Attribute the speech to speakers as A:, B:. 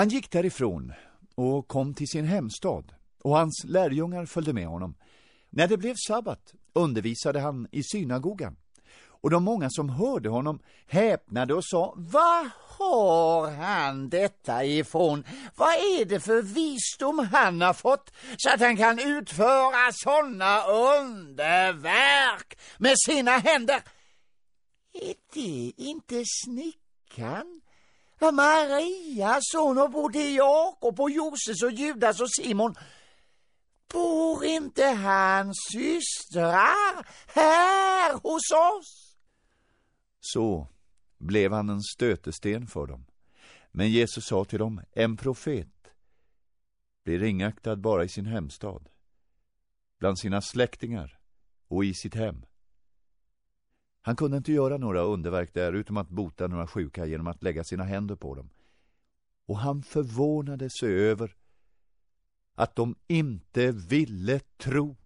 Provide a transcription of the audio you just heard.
A: Han gick därifrån och kom till sin hemstad och hans lärjungar följde med honom. När det blev sabbat undervisade han i synagogan och de många som hörde honom häpnade och sa Vad har han detta ifrån? Vad är det för visdom han har fått så att han kan utföra sådana underverk med sina händer? Är det inte snickaren? Var Maria, son och både Jakob och Joses och Judas och Simon Bor inte hans systrar här hos oss? Så blev han en stötesten för dem. Men Jesus sa till dem, en profet blir ringaktad bara i sin hemstad, bland sina släktingar och i sitt hem. Han kunde inte göra några underverk där utom att bota några sjuka genom att lägga sina händer på dem. Och han förvånade sig över att de inte ville tro